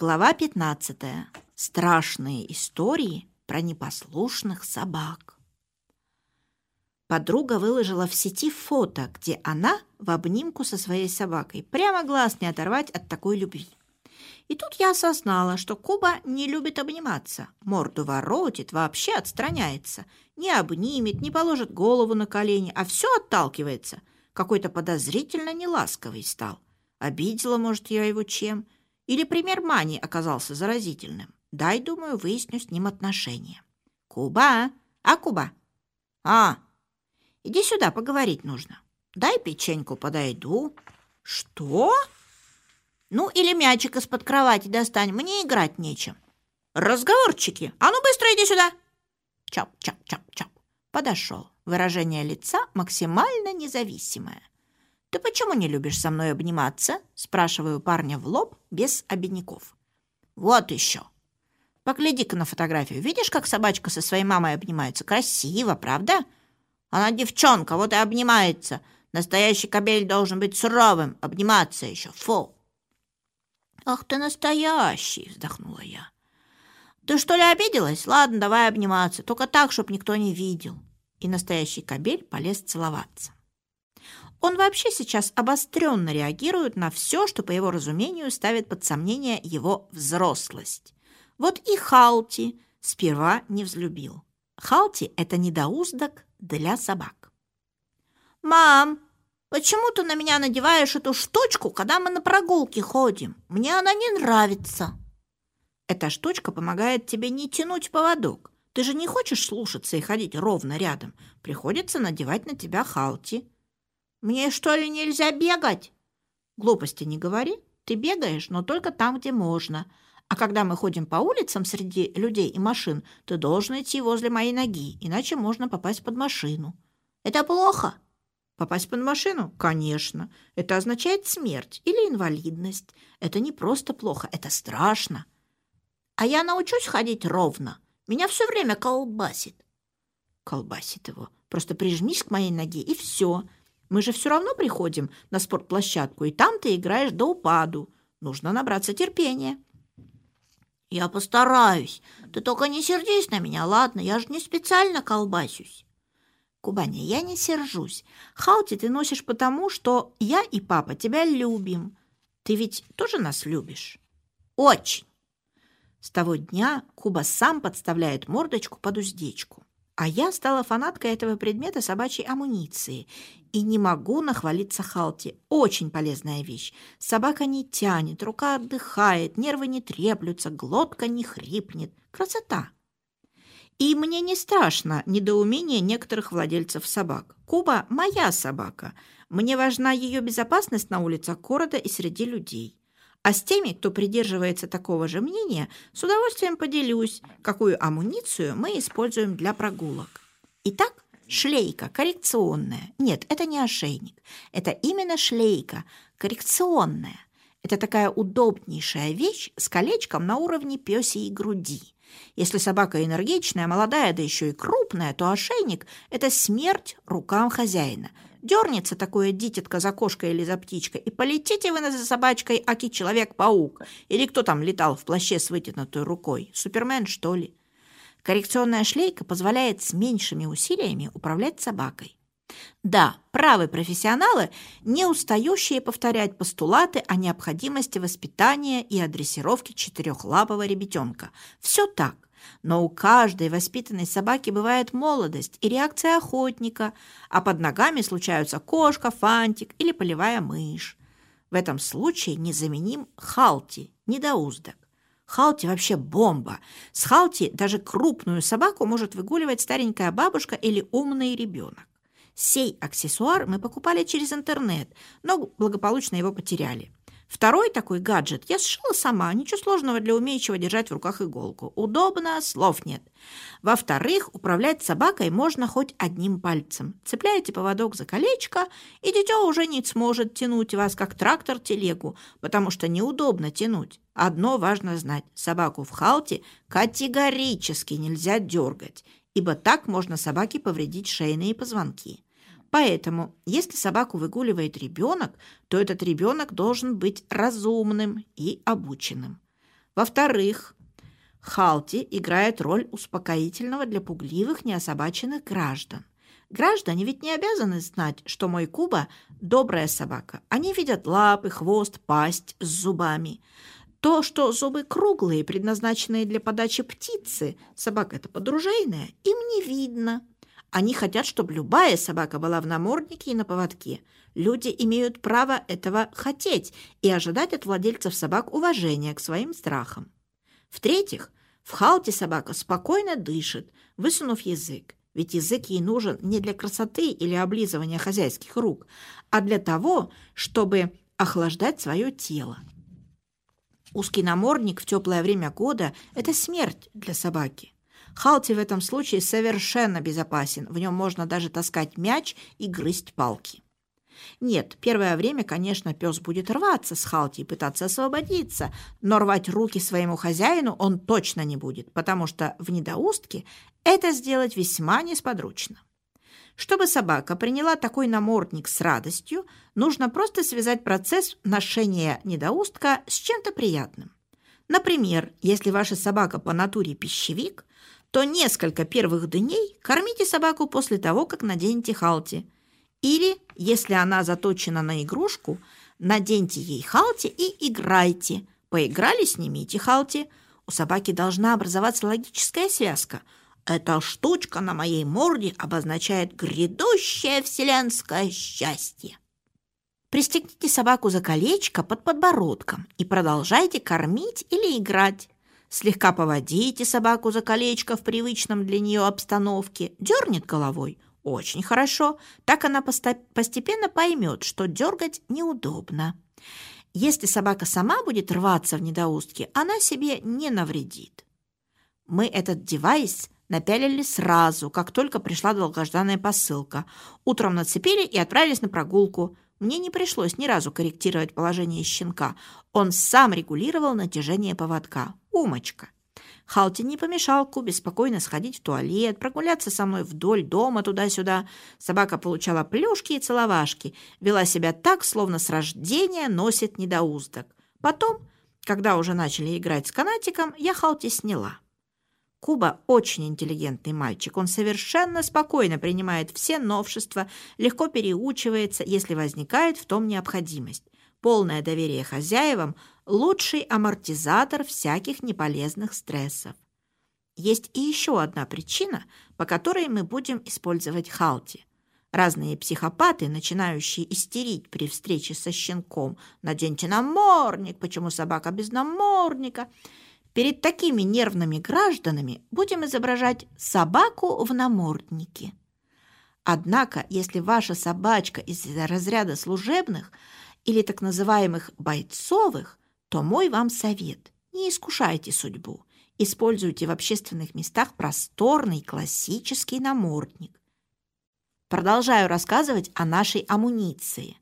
Глава 15. Страшные истории про непослушных собак. Подруга выложила в сети фото, где она в обнимку со своей собакой. Прямо глаз не оторвать от такой любви. И тут я осознала, что Куба не любит обниматься. Морду воротит, вообще отстраняется. Не обнимет, не положит голову на колени, а все отталкивается. Какой-то подозрительно неласковый стал. Обидела, может, я его чем. Или пример Мани оказался заразительным. Дай, думаю, выясню с ним отношения. Куба! А, Куба? А, иди сюда, поговорить нужно. Дай печеньку подойду. Что? Ну, или мячик из-под кровати достань, мне играть нечем. Разговорчики! А ну быстро иди сюда! Чап-чап-чап-чап. Подошел. Выражение лица максимально независимое. «Ты почему не любишь со мной обниматься?» Спрашиваю парня в лоб, без обиняков. «Вот еще. Погляди-ка на фотографию. Видишь, как собачка со своей мамой обнимается? Красиво, правда? Она девчонка, вот и обнимается. Настоящий кобель должен быть суровым, обниматься еще. Фу!» «Ах ты настоящий!» — вздохнула я. «Ты что ли обиделась? Ладно, давай обниматься, только так, чтоб никто не видел». И настоящий кобель полез целоваться. Он вообще сейчас обостренно реагирует на все, что, по его разумению, ставит под сомнение его взрослость. Вот и Халти сперва не взлюбил. Халти – это недоуздок для собак. «Мам, почему ты на меня надеваешь эту штучку, когда мы на прогулке ходим? Мне она не нравится». Эта штучка помогает тебе не тянуть поводок. Ты же не хочешь слушаться и ходить ровно рядом. Приходится надевать на тебя халти. Мне что ли нельзя бегать? Глупости не говори. Ты бегаешь, но только там, где можно. А когда мы ходим по улицам среди людей и машин, ты должен идти возле моей ноги, иначе можно попасть под машину. Это плохо. Попасть под машину? Конечно. Это означает смерть или инвалидность. Это не просто плохо, это страшно. А я научусь ходить ровно. Меня все время колбасит. Колбасит его. Просто прижмись к моей ноге, и все. Мы же все равно приходим на спортплощадку, и там ты играешь до упаду. Нужно набраться терпения. Я постараюсь. Ты только не сердись на меня, ладно? Я же не специально колбасюсь. Кубаня, я не сержусь. Халти ты носишь потому, что я и папа тебя любим. Ты ведь тоже нас любишь? Очень. С того дня Куба сам подставляет мордочку под уздечку. А я стала фанаткой этого предмета собачьей амуниции и не могу нахвалиться Халти. Очень полезная вещь. Собака не тянет, рука отдыхает, нервы не треплются, глотка не хрипнет. Красота! И мне не страшно недоумение некоторых владельцев собак. Куба – моя собака. Мне важна ее безопасность на улицах города и среди людей. А с теми, кто придерживается такого же мнения, с удовольствием поделюсь, какую амуницию мы используем для прогулок. Итак, шлейка коррекционная. Нет, это не ошейник. Это именно шлейка коррекционная. Это такая удобнейшая вещь с колечком на уровне пёсей груди. Если собака энергичная, молодая, да еще и крупная, то ошейник – это смерть рукам хозяина – Дернется такое дитятко за кошкой или за птичкой, и полетите вы за собачкой, аки Человек-паук. Или кто там летал в плаще с вытянутой рукой? Супермен, что ли? Коррекционная шлейка позволяет с меньшими усилиями управлять собакой. Да, правы профессионалы, не устающие повторять постулаты о необходимости воспитания и адресировки четырехлапого ребятенка. Все так. Но у каждой воспитанной собаки бывает молодость и реакция охотника, а под ногами случаются кошка, фантик или полевая мышь. В этом случае незаменим халти, недоуздок. Халти вообще бомба. С халти даже крупную собаку может выгуливать старенькая бабушка или умный ребенок. Сей аксессуар мы покупали через интернет, но благополучно его потеряли. Второй такой гаджет я сшила сама, ничего сложного для умеющего держать в руках иголку. Удобно, слов нет. Во-вторых, управлять собакой можно хоть одним пальцем. Цепляете поводок за колечко, и дитё уже не сможет тянуть вас, как трактор телегу, потому что неудобно тянуть. Одно важно знать – собаку в халте категорически нельзя дергать, ибо так можно собаке повредить шейные позвонки. Поэтому, если собаку выгуливает ребенок, то этот ребенок должен быть разумным и обученным. Во-вторых, Халти играет роль успокоительного для пугливых, неособаченных граждан. Граждане ведь не обязаны знать, что мой Куба – добрая собака. Они видят лапы, хвост, пасть с зубами. То, что зубы круглые, предназначенные для подачи птицы, собака это подружейная, им не видно. Они хотят, чтобы любая собака была в наморднике и на поводке. Люди имеют право этого хотеть и ожидать от владельцев собак уважения к своим страхам. В-третьих, в халте собака спокойно дышит, высунув язык. Ведь язык ей нужен не для красоты или облизывания хозяйских рук, а для того, чтобы охлаждать свое тело. Узкий намордник в теплое время года – это смерть для собаки. Халти в этом случае совершенно безопасен. В нем можно даже таскать мяч и грызть палки. Нет, первое время, конечно, пес будет рваться с Халти и пытаться освободиться, но рвать руки своему хозяину он точно не будет, потому что в недоустке это сделать весьма несподручно. Чтобы собака приняла такой намордник с радостью, нужно просто связать процесс ношения недоустка с чем-то приятным. Например, если ваша собака по натуре пищевик, то несколько первых дней кормите собаку после того, как наденете халти. Или, если она заточена на игрушку, наденьте ей халти и играйте. Поиграли, снимите халти. У собаки должна образоваться логическая связка – эта штучка на моей морде обозначает грядущее вселенское счастье. Пристегните собаку за колечко под подбородком и продолжайте кормить или играть. Слегка поводите собаку за колечко в привычном для нее обстановке. Дернет головой. Очень хорошо. Так она постепенно поймет, что дергать неудобно. Если собака сама будет рваться в недоустке, она себе не навредит. Мы этот девайс напялили сразу, как только пришла долгожданная посылка. Утром нацепили и отправились на прогулку. Мне не пришлось ни разу корректировать положение щенка. Он сам регулировал натяжение поводка. Умочка. Халти не помешал Кубе спокойно сходить в туалет, прогуляться со мной вдоль дома туда-сюда. Собака получала плюшки и целовашки, вела себя так, словно с рождения носит недоуздок. Потом, когда уже начали играть с канатиком, я Халти сняла. Куба очень интеллигентный мальчик. Он совершенно спокойно принимает все новшества, легко переучивается, если возникает в том необходимость. Полное доверие хозяевам – лучший амортизатор всяких неполезных стрессов. Есть и еще одна причина, по которой мы будем использовать халти. Разные психопаты, начинающие истерить при встрече со щенком «наденьте намордник, почему собака без намордника?» – Перед такими нервными гражданами будем изображать собаку в наморднике. Однако, если ваша собачка из разряда служебных или так называемых бойцовых, то мой вам совет – не искушайте судьбу. Используйте в общественных местах просторный классический намордник. Продолжаю рассказывать о нашей амуниции.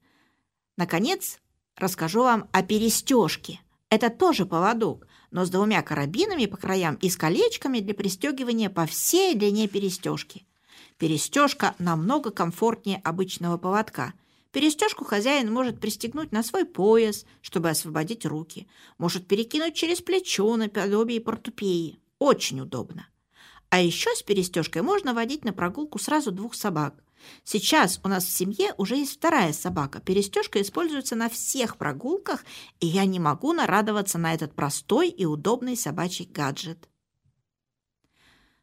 Наконец, расскажу вам о перестежке. Это тоже поводок, но с двумя карабинами по краям и с колечками для пристегивания по всей длине перестежки. Перестежка намного комфортнее обычного поводка. Перестежку хозяин может пристегнуть на свой пояс, чтобы освободить руки. Может перекинуть через плечо наподобие портупеи. Очень удобно. А еще с перестежкой можно водить на прогулку сразу двух собак. Сейчас у нас в семье уже есть вторая собака. Перестежка используется на всех прогулках, и я не могу нарадоваться на этот простой и удобный собачий гаджет.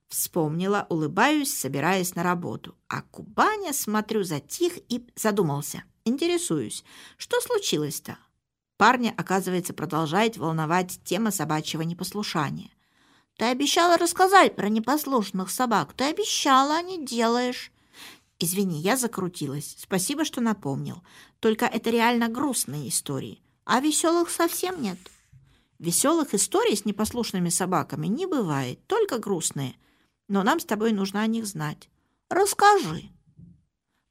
Вспомнила, улыбаюсь, собираясь на работу. А Кубаня, смотрю, затих и задумался. Интересуюсь, что случилось-то? Парня, оказывается, продолжает волновать тема собачьего непослушания. «Ты обещала рассказать про непослушных собак. Ты обещала, а не делаешь». Извини, я закрутилась. Спасибо, что напомнил. Только это реально грустные истории. А веселых совсем нет. Веселых историй с непослушными собаками не бывает, только грустные. Но нам с тобой нужно о них знать. Расскажи.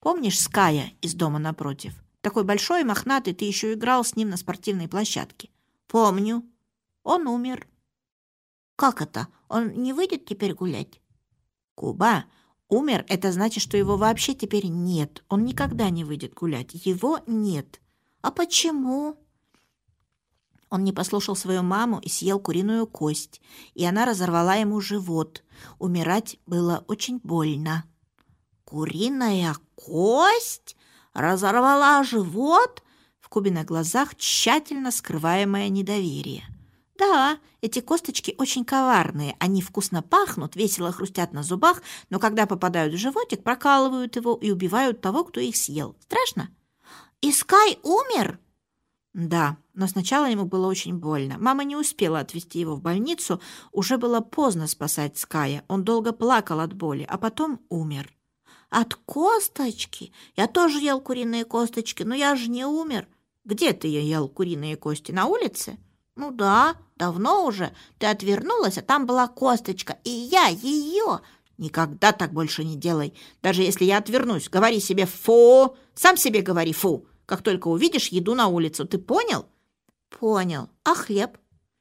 Помнишь Ская из дома напротив? Такой большой и мохнатый, ты еще играл с ним на спортивной площадке. Помню. Он умер. Как это? Он не выйдет теперь гулять? Куба, Умер – это значит, что его вообще теперь нет. Он никогда не выйдет гулять. Его нет. А почему? Он не послушал свою маму и съел куриную кость, и она разорвала ему живот. Умирать было очень больно. «Куриная кость? Разорвала живот?» В Кубиных глазах тщательно скрываемое недоверие. Да, эти косточки очень коварные. Они вкусно пахнут, весело хрустят на зубах, но когда попадают в животик, прокалывают его и убивают того, кто их съел. Страшно? Искай умер? Да, но сначала ему было очень больно. Мама не успела отвезти его в больницу, уже было поздно спасать Ская. Он долго плакал от боли, а потом умер. От косточки? Я тоже ел куриные косточки, но я же не умер. Где ты ел куриные кости? На улице? Ну да, давно уже. Ты отвернулась, а там была косточка, и я ее. Никогда так больше не делай. Даже если я отвернусь, говори себе «фу». Сам себе говори «фу», как только увидишь еду на улицу. Ты понял? Понял. А хлеб?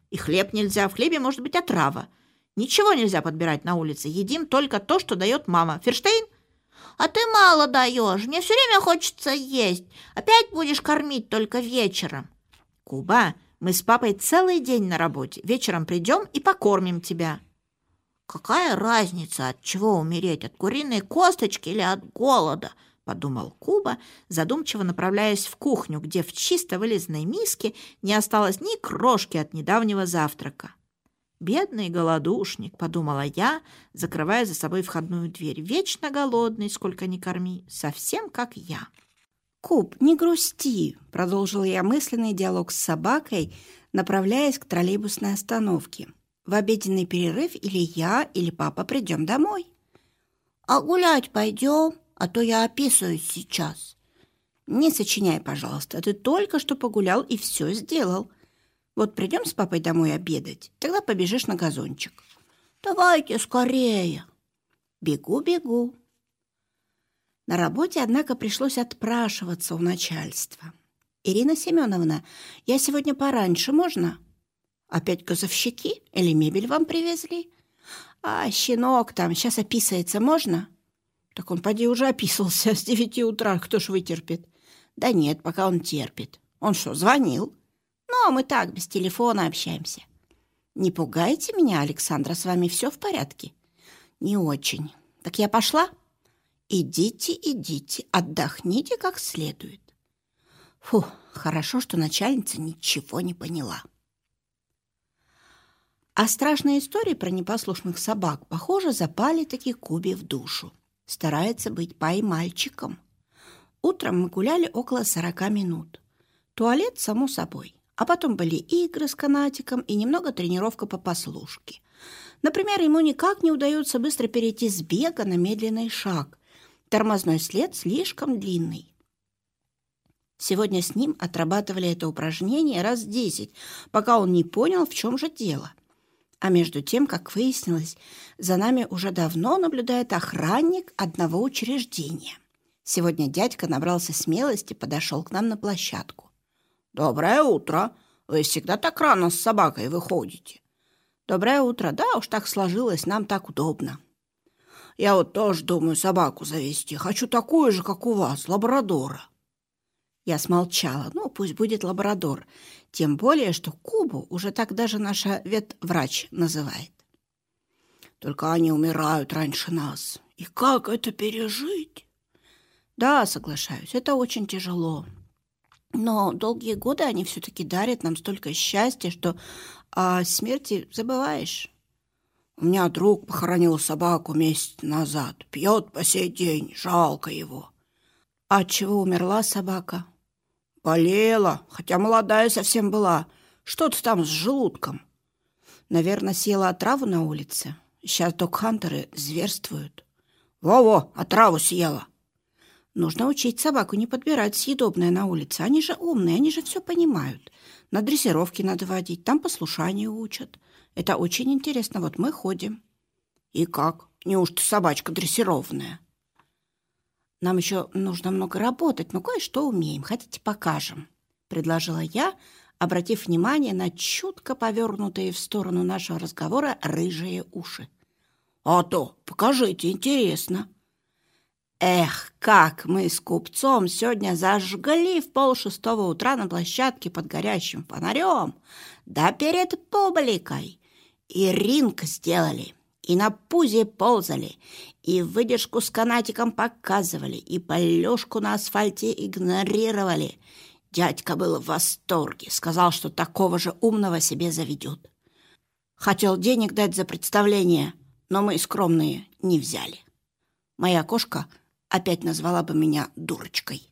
И хлеб нельзя. В хлебе может быть отрава. Ничего нельзя подбирать на улице. Едим только то, что дает мама. Ферштейн? А ты мало даешь. Мне все время хочется есть. Опять будешь кормить только вечером. Куба, мы с папой целый день на работе. Вечером придем и покормим тебя». «Какая разница, от чего умереть, от куриной косточки или от голода?» — подумал Куба, задумчиво направляясь в кухню, где в чисто вылизанной миске не осталось ни крошки от недавнего завтрака. «Бедный голодушник», — подумала я, закрывая за собой входную дверь. «Вечно голодный, сколько ни корми, совсем как я». «Куб, не грусти», — продолжила я мысленный диалог с собакой, направляясь к троллейбусной остановке. «В обеденный перерыв или я, или папа придем домой». «А гулять пойдем, а то я описываюсь сейчас». «Не сочиняй, пожалуйста, ты только что погулял и все сделал. Вот придем с папой домой обедать, тогда побежишь на газончик». «Давайте скорее». «Бегу, бегу». На работе, однако, пришлось отпрашиваться у начальства. «Ирина Семеновна, я сегодня пораньше, можно?» «Опять газовщики? Или мебель вам привезли?» «А, щенок там сейчас описывается, можно?» «Так он, поди, уже описался с девяти утра, кто ж вытерпит?» «Да нет, пока он терпит. Он что, звонил?» «Ну, мы так, без телефона общаемся». «Не пугайте меня, Александра, с вами все в порядке?» «Не очень. Так я пошла?» Идите, идите, отдохните как следует. Фу, хорошо, что начальница ничего не поняла. А страшные истории про непослушных собак, похоже, запали таки Кубе в душу. Старается быть пай-мальчиком. Утром мы гуляли около сорока минут. Туалет, само собой. А потом были игры с канатиком и немного тренировка по послушке. Например, ему никак не удается быстро перейти с бега на медленный шаг, Тормозной след слишком длинный. Сегодня с ним отрабатывали это упражнение раз десять, пока он не понял, в чем же дело. А между тем, как выяснилось, за нами уже давно наблюдает охранник одного учреждения. Сегодня дядька набрался смелости, подошел к нам на площадку. «Доброе утро! Вы всегда так рано с собакой выходите?» «Доброе утро! Да уж так сложилось, нам так удобно». Я вот тоже думаю собаку завести. Хочу такую же, как у вас, лабрадора». Я смолчала. Ну, пусть будет лабрадор. Тем более, что Кубу уже так даже наша ветврач называет. Только они умирают раньше нас. И как это пережить? Да, соглашаюсь, это очень тяжело. Но долгие годы они все-таки дарят нам столько счастья, что о смерти забываешь. У меня друг похоронил собаку месяц назад. Пьет по сей день, жалко его. А чего умерла собака? Болела, хотя молодая совсем была. Что-то там с желудком. Наверное, съела отраву на улице. Сейчас док-хантеры зверствуют. Во-во, отраву съела. Нужно учить собаку не подбирать съедобное на улице. Они же умные, они же все понимают. На дрессировке надо водить, там послушание учат. Это очень интересно. Вот мы ходим. И как? Неужто собачка дрессированная? Нам еще нужно много работать, но кое-что умеем. Хотите, покажем? Предложила я, обратив внимание на чутко повернутые в сторону нашего разговора рыжие уши. А то, покажите, интересно. Эх, как мы с купцом сегодня зажгли в полшестого утра на площадке под горящим фонарем, да перед публикой. И ринг сделали, и на пузе ползали, и выдержку с канатиком показывали, и полежку на асфальте игнорировали. Дядька был в восторге, сказал, что такого же умного себе заведет. Хотел денег дать за представление, но мы скромные не взяли. Моя кошка опять назвала бы меня дурочкой.